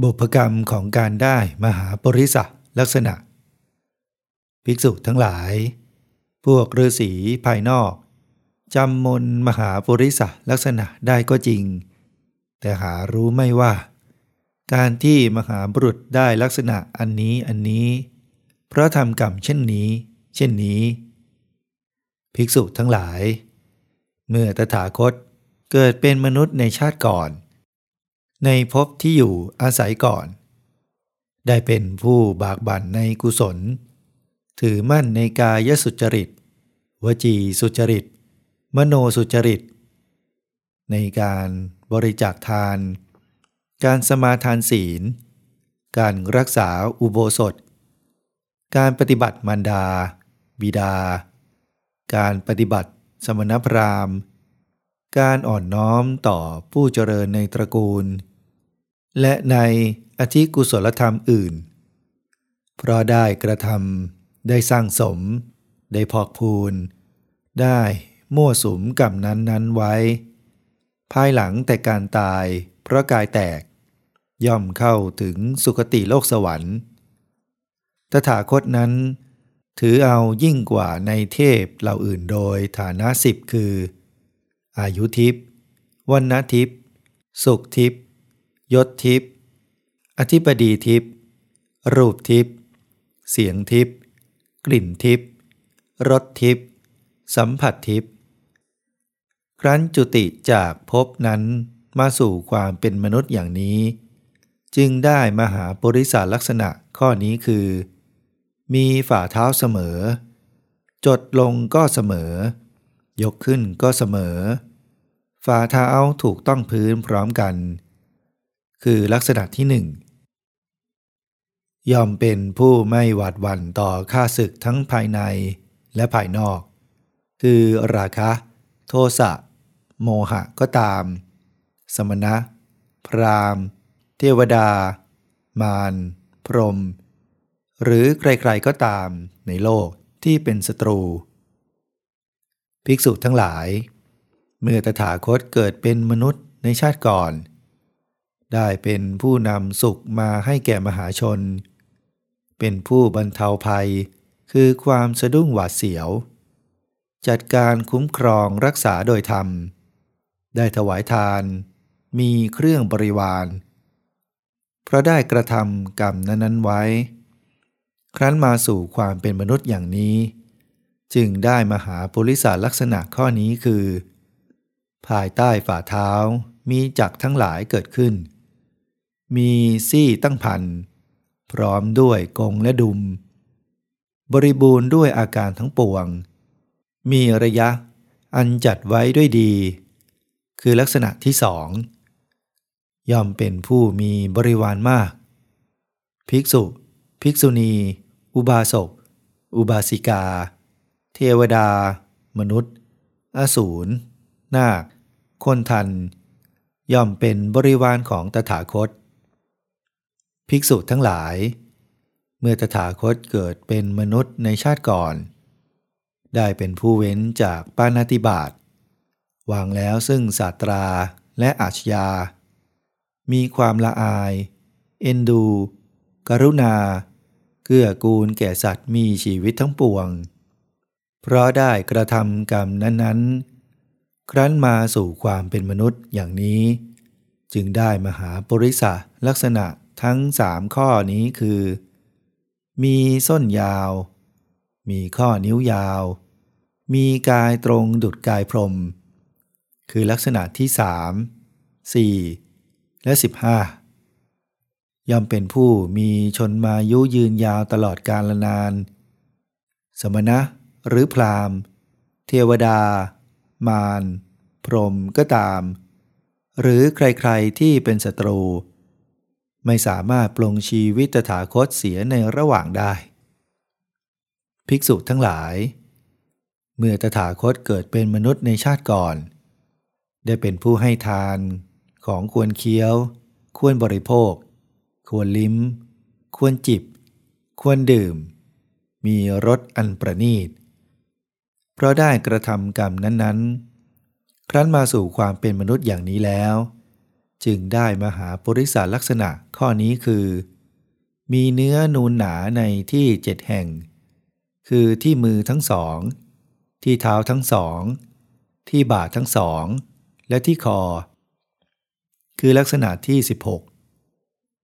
บุพกรรมของการได้มหาปริศลักษณะ ภิกษุทั้งหลาย พวกฤาษีภายนอกจำมนมหาปริศลักษณะได้ก็จริง แต่หารู้ไม่ว่า การที่มหาบุรุษได้ลักษณะอันนี้อันนี้ เพราะทำกรรมเช่นนี้ เช่นนี้ ภิกษุทั้งหลาย เมื่อตถาคตเกิดเป็นมนุษย์ในชาติก่อน ในภพที่อยู่อาศัยก่อน ได้เป็นผู้บากบั่นในกุศล ถือมั่นในกายสุจริต วจีสุจริต มโนสุจริต ในการบริจาคทาน การสมาทานศีล การรักษาอุโบสถ การปฏิบัติมารดา บิดา การปฏิบัติสมณพราหมณ์ การอ่อนน้อมต่อผู้เจริญในตระกูล และในอธิกุศลธรรมอื่น เพราะได้กระทำได้สร้างสม ได้พอกพูน ได้มั่วสุมกับนั้นนั้นไว้ ภายหลังแต่การตายเพราะกายแตก ย่อมเข้าถึงสุคติโลกสวรรค์ตถาคตนั้น ถือเอายิ่งกว่าในเทพเหล่าอื่นโดยฐานะสิบคือ อายุทิพย์วันนทิพย์สุขทิพย์ ยศทิพย์อธิปดีทิพย์รูปทิพย์เสียงทิพย์กลิ่นทิพย์รสทิพย์สัมผัสทิพย์ครั้นจุติจากภพนั้นมาสู่ความเป็นมนุษย์อย่างนี้ จึงได้มหาปริศาลักษณะข้อนี้คือ มีฝ่าเท้าเสมอ จดลงก็เสมอ ยกขึ้นก็เสมอ ฝ่าเท้าถูกต้องพื้นพร้อมกัน คือลักษณะที่หนึ่งย่อมเป็นผู้ไม่หวาดหวั่นต่อข้าศึกทั้งภายในและภายนอก คือราคะ โทสะ โมหะก็ตาม สมณะ พรามเทวดา มารพรม หรือใครๆก็ตามในโลกที่เป็นศัตรู ภิกษุทั้งหลาย เมื่อตถาคตเกิดเป็นมนุษย์ในชาติก่อน ได้เป็นผู้นำสุขมาให้แก่มหาชน เป็นผู้บรรเทาภัย คือความสะดุ้งหวาดเสียว จัดการคุ้มครองรักษาโดยธรรม ได้ถวายทาน มีเครื่องบริวาร เพราะได้กระทำกรรมนั้นๆไว้ ครั้นมาสู่ความเป็นมนุษย์อย่างนี้ จึงได้มหาปุริสาลักษณะข้อนี้คือ ภายใต้ฝ่าเท้ามีจักทั้งหลายเกิดขึ้น มีซี่ตั้งพัน พร้อมด้วยกงและดุม บริบูรณ์ด้วยอาการทั้งปวง มีระยะอันจัดไว้ด้วยดี คือลักษณะที่สองย่อมเป็นผู้มีบริวารมาก ภิกษุ ภิกษุณี อุบาสก อุบาสิกา เทวดา มนุษย์ อสูร นาค คนทัน ย่อมเป็นบริวารของตถาคต ภิกษุทั้งหลาย เมื่อตถาคตเกิดเป็นมนุษย์ในชาติก่อน ได้เป็นผู้เว้นจากปานาติบาตวางแล้วซึ่งศาสตราและอาชญา มีความละอาย เอ็นดู กรุณา เกื้อกูลแก่สัตว์มีชีวิตทั้งปวง เพราะได้กระทำกรรมนั้น ๆ ครั้นมาสู่ความเป็นมนุษย์อย่างนี้ จึงได้มหาปริศลักษณะ ทั้งสามข้อนี้คือ มีส้นยาว มีข้อนิ้วยาว มีกายตรงดุดกายพรม คือลักษณะที่สามสี่และสิบห้าย่อมเป็นผู้มีชนมายุยืนยาวตลอดกาลนาน สมณะหรือพรามเทวดา มาร พรหมก็ตาม หรือใครๆที่เป็นศัตรู ไม่สามารถปลงชีวิตตถาคตเสียในระหว่างได้ ภิกษุทั้งหลาย เมื่อตถาคตเกิดเป็นมนุษย์ในชาติก่อน ได้เป็นผู้ให้ทานของควรเคี้ยว ควรบริโภค ควรลิ้ม ควรจิบ ควรดื่ม มีรสอันประณีต เพราะได้กระทำกรรมนั้นๆ ครั้นมาสู่ความเป็นมนุษย์อย่างนี้แล้ว จึงได้มหาปริศลักษณะข้อนี้คือ มีเนื้อนูนหนาในที่เจ็ดแห่ง คือที่มือทั้งสอง ที่เท้าทั้งสอง ที่บ่าทั้งสอง และที่คอ คือลักษณะที่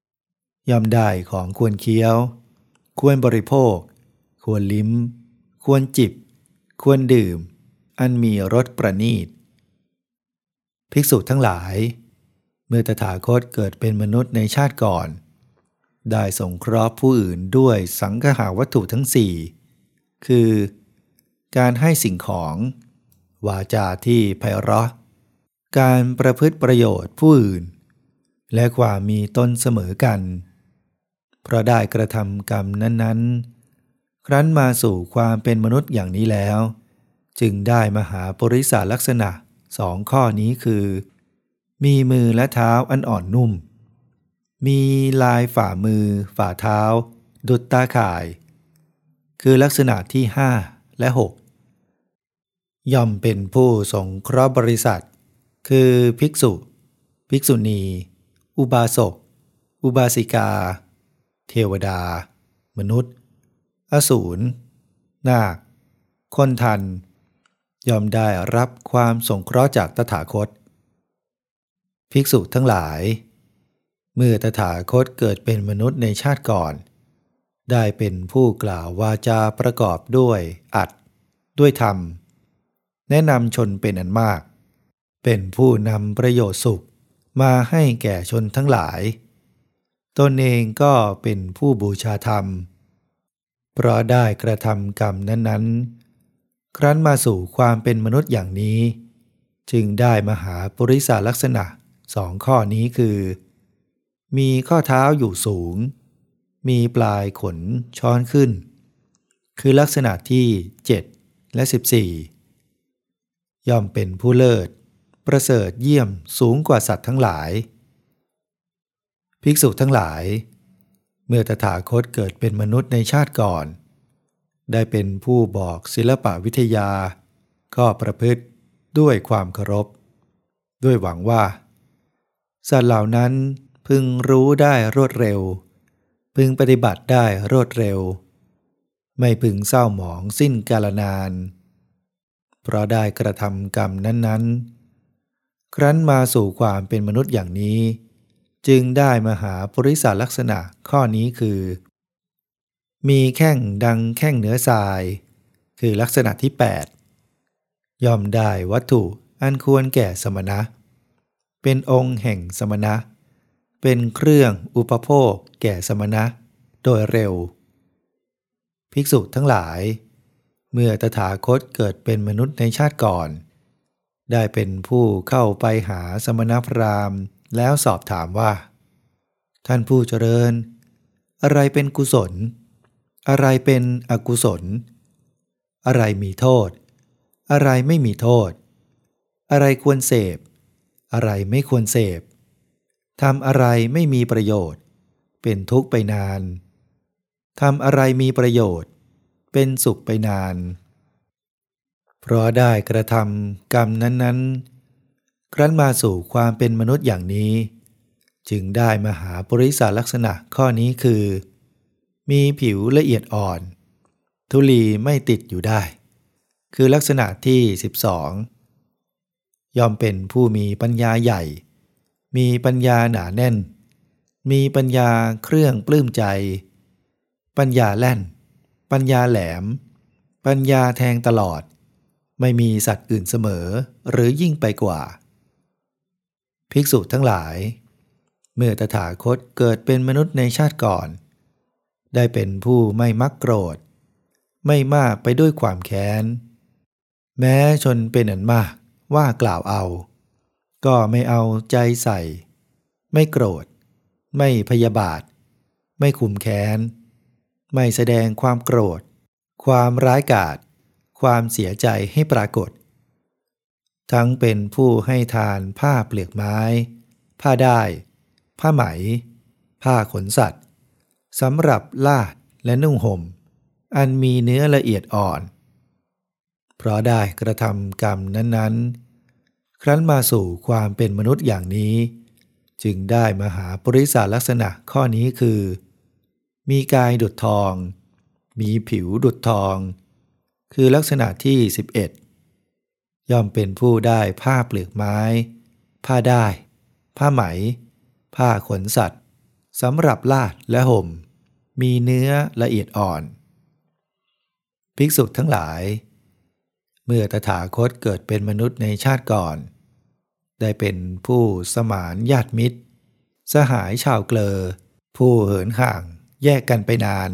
16ย่อมได้ของควรเคี้ยว ควรบริโภค ควรลิ้ม ควรจิบ ควรดื่ม อันมีรสประณีต ภิกษุทั้งหลาย เมื่อตถาคตเกิดเป็นมนุษย์ในชาติก่อน ได้สงเคราะห์ผู้อื่นด้วยสังหาวัตถุทั้งสี่คือ การให้สิ่งของ วาจาที่ไพเราะ การประพฤติประโยชน์ผู้อื่น และความมีตนเสมอกัน เพราะได้กระทำกรรมนั้นๆ ครั้นมาสู่ความเป็นมนุษย์อย่างนี้แล้ว จึงได้มหาปริศาลักษณะสองข้อนี้คือ มีมือและเท้าอันอ่อนนุ่ม มีลายฝ่ามือ ฝ่าเท้า ดุดตาข่าย คือลักษณะที่ห้าและหกย่อมเป็นผู้สงเคราะห์บริษัท คือภิกษุ ภิกษุณี อุบาสก อุบาสิกา เทวดา มนุษย์ อสูร นาค คนทัน ย่อมได้รับความสงเคราะห์จากตถาคต ภิกษุทั้งหลาย เมื่อตถาคตเกิดเป็นมนุษย์ในชาติก่อน ได้เป็นผู้กล่าววาจาประกอบด้วยอัด ด้วยธรรม แนะนำชนเป็นอันมาก เป็นผู้นำประโยชน์สุขมาให้แก่ชนทั้งหลาย ตนเองก็เป็นผู้บูชาธรรม เพราะได้กระทำกรรมนั้น ๆ ครั้นมาสู่ความเป็นมนุษย์อย่างนี้ จึงได้มหาปริศาลักษณะ สองข้อนี้คือ มีข้อเท้าอยู่สูง มีปลายขนช้อนขึ้น คือลักษณะที่ 7 และ 14 ย่อมเป็นผู้เลิศ ประเสริฐเยี่ยมสูงกว่าสัตว์ทั้งหลาย ภิกษุทั้งหลาย เมื่อตถาคตเกิดเป็นมนุษย์ในชาติก่อน ได้เป็นผู้บอกศิลปะวิทยาก็ประพฤติด้วยความเคารพ ด้วยหวังว่า สัตว์เหล่านั้นพึงรู้ได้รวดเร็ว พึงปฏิบัติได้รวดเร็ว ไม่พึงเศร้าหมองสิ้นกาลนาน เพราะได้กระทำกรรมนั้น ๆ ครั้นมาสู่ความเป็นมนุษย์อย่างนี้ จึงได้มาหาปริศาลักษณะข้อนี้คือ มีแข้งดังแข้งเนื้อทราย คือลักษณะที่ 8 ย่อมได้วัตถุอันควรแก่สมณะ เป็นองค์แห่งสมณะ เป็นเครื่องอุปโภคแก่สมณะ โดยเร็ว ภิกษุทั้งหลาย เมื่อตถาคตเกิดเป็นมนุษย์ในชาติก่อน ได้เป็นผู้เข้าไปหาสมณพราหมณ์ แล้วสอบถามว่า ท่านผู้เจริญ อะไรเป็นกุศล อะไรเป็นอกุศล อะไรมีโทษ อะไรไม่มีโทษ อะไรควรเสพ อะไรไม่ควรเสพทำอะไรไม่มีประโยชน์ เป็นทุกข์ไปนานทำอะไรมีประโยชน์ เป็นสุขไปนาน เพราะได้กระทำกรรมนั้นๆ ครั้นมาสู่ความเป็นมนุษย์อย่างนี้ จึงได้มาหาปริศาลักษณะข้อนี้คือ มีผิวละเอียดอ่อน ทุลีไม่ติดอยู่ได้ คือลักษณะที่ 12 ย่อมเป็นผู้มีปัญญาใหญ่ มีปัญญาหนาแน่น มีปัญญาเครื่องปลื้มใจ ปัญญาแล่น ปัญญาแหลม ปัญญาแทงตลอด ไม่มีสัตว์อื่นเสมอหรือยิ่งไปกว่า ภิกษุทั้งหลาย เมื่อตถาคตเกิดเป็นมนุษย์ในชาติก่อน ได้เป็นผู้ไม่มักโกรธ ไม่มากไปด้วยความแค้น แม้ชนเป็นอันมาก ว่ากล่าวเอา ก็ไม่เอาใจใส่ ไม่โกรธ ไม่พยาบาท ไม่คุมแค้น ไม่แสดงความโกรธ ความร้ายกาจความเสียใจให้ปรากฏ ทั้งเป็นผู้ให้ทานผ้าเปลือกไม้ ผ้าได้ ผ้าไหม ผ้าขนสัตว์สำหรับลาดและนุ่งหม่ม อันมีเนื้อละเอียดอ่อน เพราะได้กระทำกรรมนั้นๆ ครั้นมาสู่ความเป็นมนุษย์อย่างนี้ จึงได้มหาปริศาลักษณะข้อนี้คือ มีกายดุดทอง มีผิวดุดทอง คือลักษณะที่ 11 ย่อมเป็นผู้ได้ผ้าเปลือกไม้ ผ้าได้ ผ้าไหม ผ้าขนสัตว์สำหรับลาดและห่ม มีเนื้อละเอียดอ่อน ภิกษุทั้งหลาย เมื่อตถาคตเกิดเป็นมนุษย์ในชาติก่อน ได้เป็นผู้สมานญาติมิตร สหายชาวเกลอ ผู้เหินห่างแยกกันไปนาน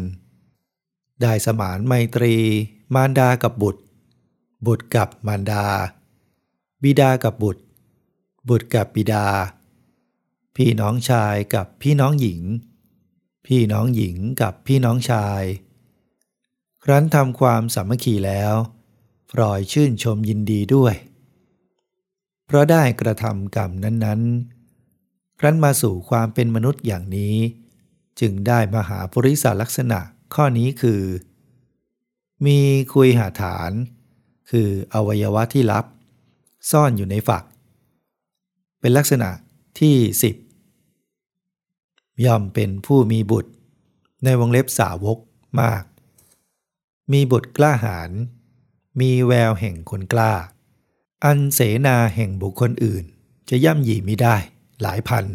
ได้สมานไมตรี มารดากับบุตร บุตรกับมารดา บิดากับบุตร บุตรกับบิดา พี่น้องชายกับพี่น้องหญิง พี่น้องหญิงกับพี่น้องชาย ครั้นทำความสามัคคีแล้ว พลอยชื่นชมยินดีด้วย เพราะได้กระทำกรรมนั้น ๆ ครั้นมาสู่ความเป็นมนุษย์อย่างนี้ จึงได้มหาปริศลักษณะข้อนี้คือ มีคุยหาฐาน คืออวัยวะที่ลับ ซ่อนอยู่ในฝัก เป็นลักษณะที่สิบย่อมเป็นผู้มีบุตร ในวงเล็บสาวกมาก มีบุตรกล้าหาญ มีแววแห่งคนกล้า อันเสนาแห่งบุคคลอื่น จะย่ำยีไม่ได้หลายพัน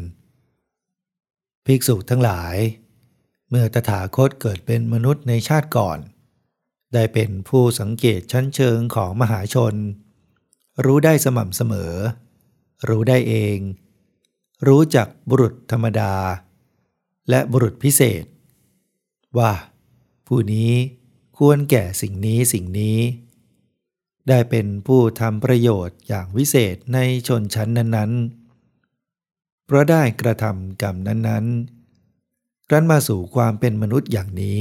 ภิกษุทั้งหลาย เมื่อตถาคตเกิดเป็นมนุษย์ในชาติก่อน ได้เป็นผู้สังเกตชั้นเชิงของมหาชน รู้ได้สม่ำเสมอ รู้ได้เอง รู้จักบุรุษธรรมดา และบุรุษพิเศษ ว่า ผู้นี้ควรแก่สิ่งนี้สิ่งนี้ ได้เป็นผู้ทำประโยชน์อย่างวิเศษในชนชั้นนั้นๆ เพราะได้กระทำกรรมนั้นๆครั้นมาสู่ความเป็นมนุษย์อย่างนี้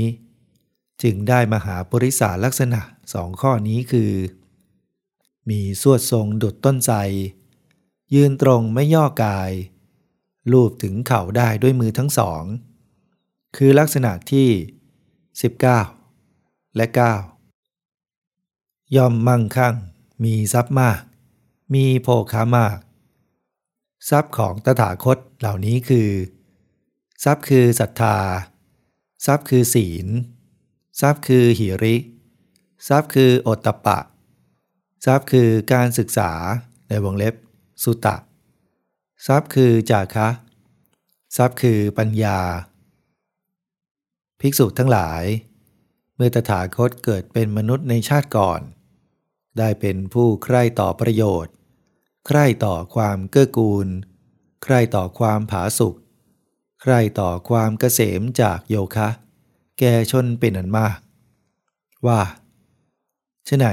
จึงได้มหาปริศาลักษณะสองข้อนี้คือ มีสวดทรงดุดต้นไทรยืนตรงไม่ย่อกาย ลูบถึงเข่าได้ด้วยมือทั้งสอง คือลักษณะที่ 19 และ 9 ย่อมมั่งคั่ง มีทรัพย์มาก มีโภคามาก ทรัพย์ของตถาคตเหล่านี้คือ ทรัพย์คือศรัทธา ทรัพย์คือศีล ทรัพย์คือหิริ ทรัพย์คือโอตตปปะ ทรัพย์คือการศึกษาในวงเล็บ สุตะ ทรัพย์คือจาคะ ทรัพย์คือปัญญา ภิกษุทั้งหลาย เมื่อตถาคตเกิดเป็นมนุษย์ในชาติก่อน ได้เป็นผู้ใคร่ต่อประโยชน์ ใคร่ต่อความเกื้อกูล ใคร่ต่อความผาสุกใคร่ต่อความเกษมจากโยคะ แก่ชนเป็นอันมาก ว่าฉไหน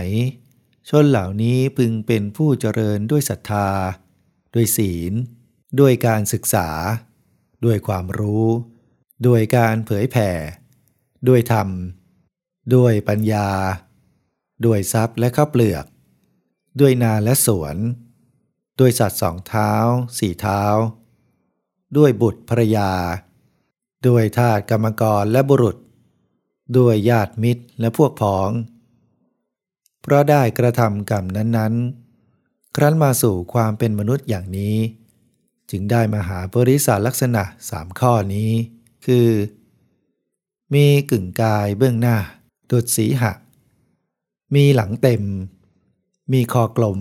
ชนเหล่านี้พึงเป็นผู้เจริญด้วยศรัทธา ด้วยศีล ด้วยการศึกษา ด้วยความรู้ ด้วยการเผยแผ่ ด้วยธรรม ด้วยปัญญา ด้วยทรัพย์และข้าวเปลือก ด้วยนาและสวน ด้วยสัตว์สองเท้า สี่เท้า ด้วยบุตรภรยา ด้วยทาสกรรมกรและบุรุษ ด้วยญาติมิตรและพวกพ้อง เพราะได้กระทำกรรมนั้นๆ ครั้นมาสู่ความเป็นมนุษย์อย่างนี้ จึงได้มาหาปริศาลักษณะสามข้อนี้ คือ มีกึ่งกายเบื้องหน้าดุดสีหะ มีหลังเต็ม มีคอกลม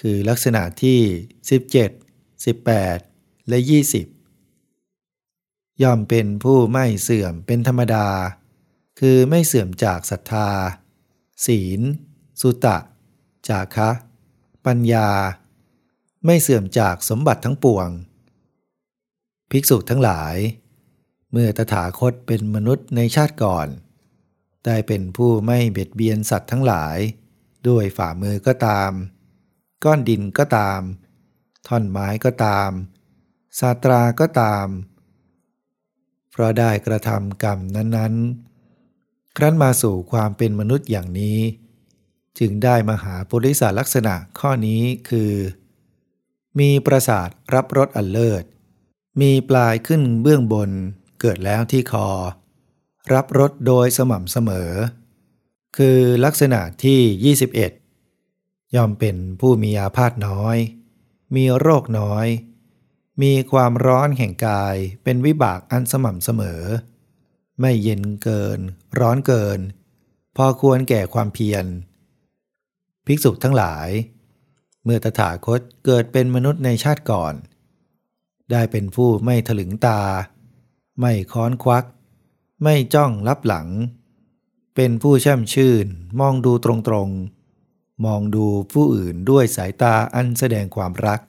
คือลักษณะที่ 17 18 และ 20 ย่อมเป็นผู้ไม่เสื่อมเป็นธรรมดา คือไม่เสื่อมจากศรัทธา ศีล สุตะ จาคะ ปัญญา ไม่เสื่อมจากสมบัติทั้งปวง ภิกษุทั้งหลาย เมื่อตถาคตเป็นมนุษย์ในชาติก่อน ได้เป็นผู้ไม่เบียดเบียนสัตว์ทั้งหลาย ด้วยฝ่ามือก็ตาม ก้อนดินก็ตาม ท่อนไม้ก็ตาม สาตราก็ตาม เพราะได้กระทำกรรมนั้น ๆ ครั้นมาสู่ความเป็นมนุษย์อย่างนี้ จึงได้มาหาปุริสาลักษณะข้อนี้คือ มีประสาทรับรสอันเลิศ มีปลายขึ้นเบื้องบนเกิดแล้วที่คอ รับรสโดยสม่ำเสมอ คือลักษณะที่ 21 ย่อมเป็นผู้มีอาพาธน้อย มีโรคน้อย มีความร้อนแห่งกายเป็นวิบากอันสม่ำเสมอ ไม่เย็นเกิน ร้อนเกิน พอควรแก่ความเพียร ภิกษุทั้งหลาย เมื่อตถาคตเกิดเป็นมนุษย์ในชาติก่อน ได้เป็นผู้ไม่ถลึงตา ไม่ค้อนควัก ไม่จ้องรับหลัง เป็นผู้แช่มชื่น มองดูตรงๆ มองดูผู้อื่นด้วยสายตาอันแสดงความรัก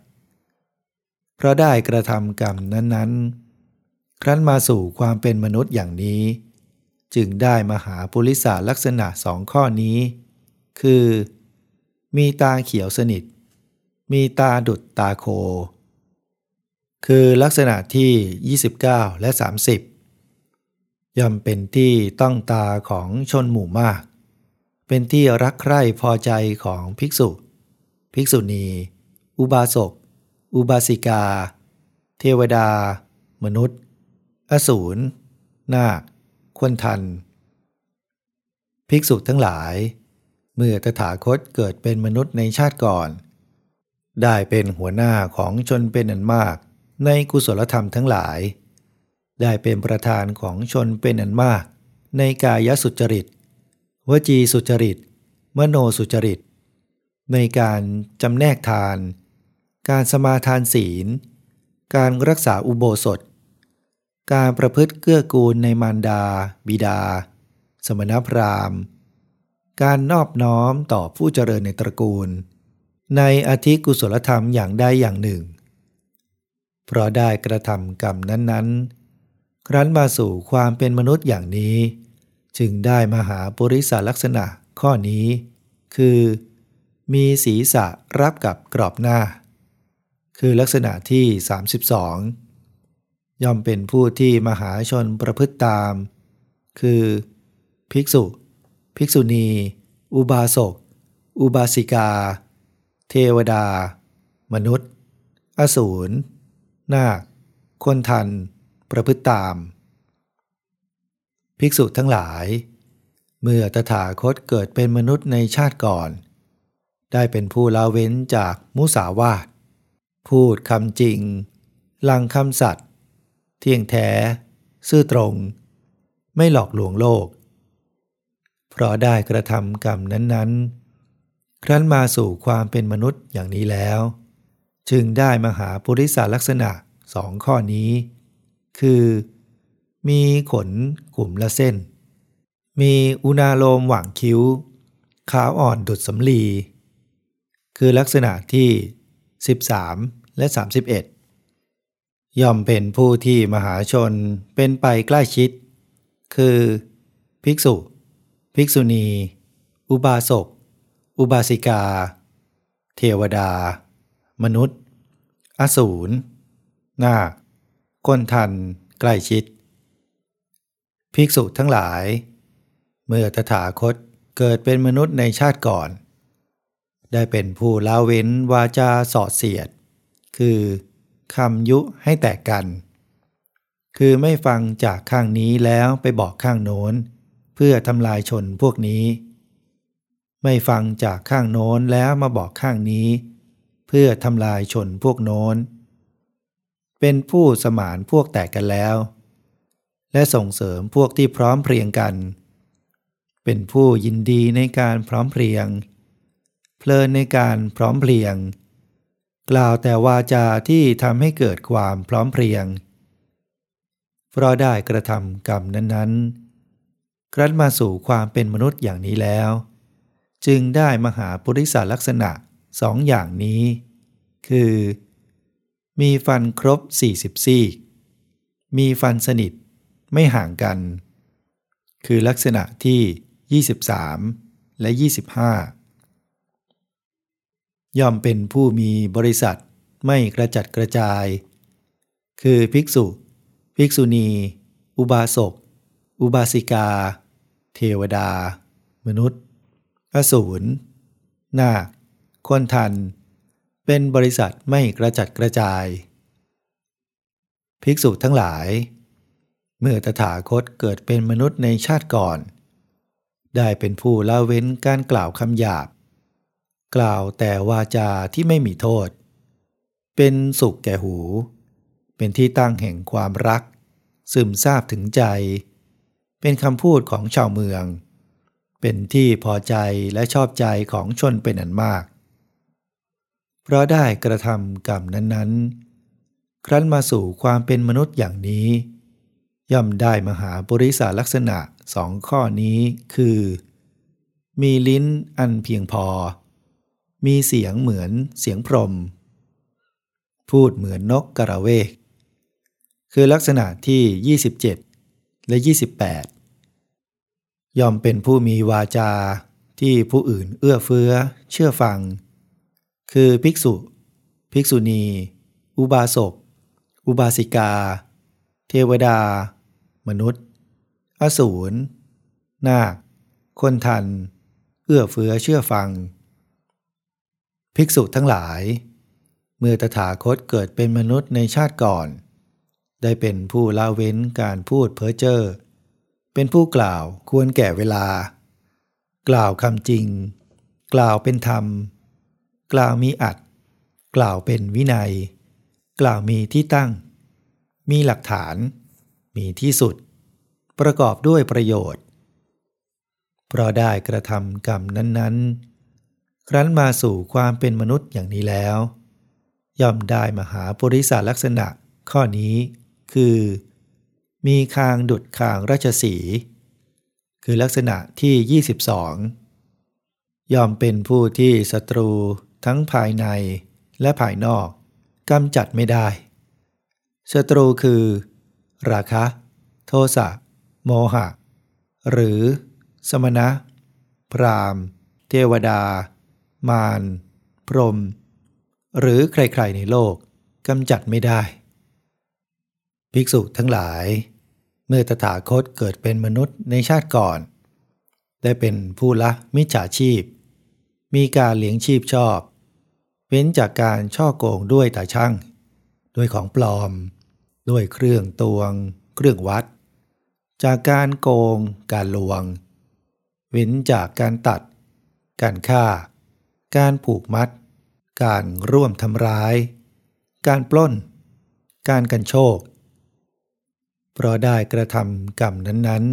เพราะได้กระทำกรรมนั้นๆ ครั้นมาสู่ความเป็นมนุษย์อย่างนี้ จึงได้มาหาปุริสาลักษณะสองข้อนี้ คือ มีตาเขียวสนิท มีตาดุดตาโค คือลักษณะที่ 29 และ 30 ย่อมเป็นที่ต้องตาของชนหมู่มาก เป็นที่รักใคร่พอใจของภิกษุ ภิกษุณี อุบาสก อุบาสิกา เทวดา มนุษย์ อสูร นาคคนทัน ภิกษุทั้งหลาย เมื่อตถาคตเกิดเป็นมนุษย์ในชาติก่อน ได้เป็นหัวหน้าของชนเป็นอันมากในกุศลธรรมทั้งหลาย ได้เป็นประธานของชนเป็นอันมาก ในกายสุจริต วจีสุจริต มโนสุจริต ในการจำแนกทาน การสมาทานศีล การรักษาอุโบสถ การประพฤติเกื้อกูลในมารดา บิดา สมณพราหมณ์ การนอบน้อมต่อผู้เจริญในตระกูล ในอธิกุศลธรรมอย่างใดอย่างหนึ่ง เพราะได้กระทำกรรมนั้นๆ ครั้นมาสู่ความเป็นมนุษย์อย่างนี้ จึงได้มาหาปุริสลักษณะข้อนี้ คือ มีศีรษะรับกับกรอบหน้า คือลักษณะที่ 32 ย่อมเป็นผู้ที่มหาชนประพฤติตาม คือ ภิกษุ ภิกษุณี อุบาสก อุบาสิกา เทวดา มนุษย์ อสูร นาค คนทัน ประพฤติตาม ภิกษุทั้งหลาย เมื่อตถาคตเกิดเป็นมนุษย์ในชาติก่อน ได้เป็นผู้ละเว้นจากมุสาวาทพูดคำจริง ลังคำสัตย์เที่ยงแท้ ซื่อตรง ไม่หลอกลวงโลก เพราะได้กระทำกรรมนั้น ๆ ครั้นมาสู่ความเป็นมนุษย์อย่างนี้แล้ว จึงได้มหาปุริสาลักษณะสองข้อนี้ คือ มีขนกลุ่มละเส้น มีอุณาโลมหว่างคิ้ว ขาวอ่อนดุดสำลี คือลักษณะที่ 13 และ 31 ย่อมเป็นผู้ที่มหาชนเป็นไปใกล้ชิด คือ ภิกษุ ภิกษุณี อุบาสก อุบาสิกา เทวดา มนุษย์ อสูรนาค คนทันใกล้ชิด ภิกษุทั้งหลาย เมื่อตถาคตเกิดเป็นมนุษย์ในชาติก่อน ได้เป็นผู้ละเว้นวาจาสอดเสียด คือคำยุให้แตกกัน คือไม่ฟังจากข้างนี้แล้วไปบอกข้างโน้น เพื่อทำลายชนพวกนี้ ไม่ฟังจากข้างโน้นแล้วมาบอกข้างนี้ เพื่อทำลายชนพวกโน้น เป็นผู้สมานพวกแตกกันแล้ว และส่งเสริมพวกที่พร้อมเพรียงกัน เป็นผู้ยินดีในการพร้อมเพรียง เพลินในการพร้อมเพรียง กล่าวแต่วาจาที่ทำให้เกิดความพร้อมเพรียง เพราะได้กระทำกรรมนั้น ๆ ครั้นมาสู่ความเป็นมนุษย์อย่างนี้แล้ว จึงได้มหาปุริสลักษณะสองอย่างนี้ คือ มีฟันครบ 40 ซี่ มีฟันสนิทไม่ห่างกัน คือลักษณะที่ 23 และ 25 ย่อมเป็นผู้มีบริษัทไม่กระจัดกระจาย คือภิกษุ ภิกษุณี อุบาสก อุบาสิกา เทวดา มนุษย์ อสูร นาคคนทัน เป็นบริษัทไม่กระจัดกระจาย ภิกษุทั้งหลาย เมื่อตถาคตเกิดเป็นมนุษย์ในชาติก่อน ได้เป็นผู้ละเว้นการกล่าวคำหยาบ กล่าวแต่วาจาที่ไม่มีโทษ เป็นสุขแก่หู เป็นที่ตั้งแห่งความรัก ซึมซาบถึงใจ เป็นคำพูดของชาวเมือง เป็นที่พอใจและชอบใจของชนเป็นอันมาก เพราะได้กระทำกรรมนั้น ๆ ครั้นมาสู่ความเป็นมนุษย์อย่างนี้ ย่อมได้มหาบริษัทลักษณะสองข้อนี้คือ มีลิ้นอันเพียงพอ มีเสียงเหมือนเสียงพรม พูดเหมือนนกกระเวก คือลักษณะที่ 27 และ 28 ย่อมเป็นผู้มีวาจาที่ผู้อื่นเอื้อเฟื้อ เชื่อฟัง คือภิกษุ ภิกษุณี อุบาสก อุบาสิกา เทวดา มนุษย์ อสูร นาค คนทัน เอื้อเฟื้อเชื่อฟัง ภิกษุทั้งหลาย เมื่อตถาคตเกิดเป็นมนุษย์ในชาติก่อน ได้เป็นผู้ละเว้นการพูดเพ้อเจ้อ เป็นผู้กล่าวควรแก่เวลา กล่าวคำจริง กล่าวเป็นธรรม กล่าวมีอัดกล่าวเป็นวินัย กล่าวมีที่ตั้ง มีหลักฐาน มีที่สุด ประกอบด้วยประโยชน์ เพราะได้กระทำกรรมนั้น ๆ ครั้นมาสู่ความเป็นมนุษย์อย่างนี้แล้ว ย่อมได้มหาปริศาลักษณะข้อนี้คือ มีคางดุดคางราชสี คือลักษณะที่ 22 ย่อมเป็นผู้ที่ศัตรู ทั้งภายในและภายนอกกำจัดไม่ได้ ศัตรูคือ ราคะ โทสะ โมหะ หรือ สมณะ พรามเทวดา มารพรม หรือใครๆในโลกกำจัดไม่ได้ ภิกษุทั้งหลาย เมื่อตถาคตเกิดเป็นมนุษย์ในชาติก่อน ได้เป็นผู้ละมิจฉาชีพ มีการเลี้ยงชีพชอบ เว้นจากการช่อโกงด้วยตาช่าง ด้วยของปลอม ด้วยเครื่องตวง เครื่องวัด จากการโกง การลวง เว้นจากการตัด การฆ่า การผูกมัด การร่วมทำร้าย การปล้น การกันโชค เพราะได้กระทำกรรมนั้น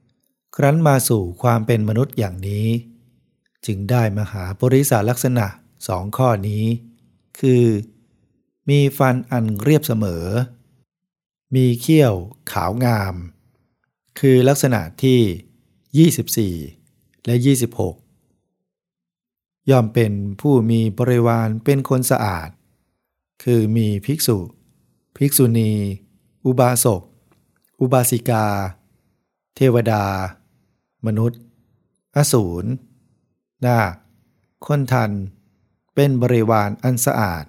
ๆ ครั้นมาสู่ความเป็นมนุษย์อย่างนี้ จึงได้มหาปริศาลักษณะ สองข้อนี้ คือ มีฟันอันเรียบเสมอ มีเขี้ยวขาวงาม คือลักษณะที่ 24 และ 26 ย่อมเป็นผู้มีบริวารเป็นคนสะอาด คือมีภิกษุ ภิกษุณี อุบาสก อุบาสิกา เทวดา มนุษย์ อสูรนาคคนทัน เป็นบริวารอันสะอาด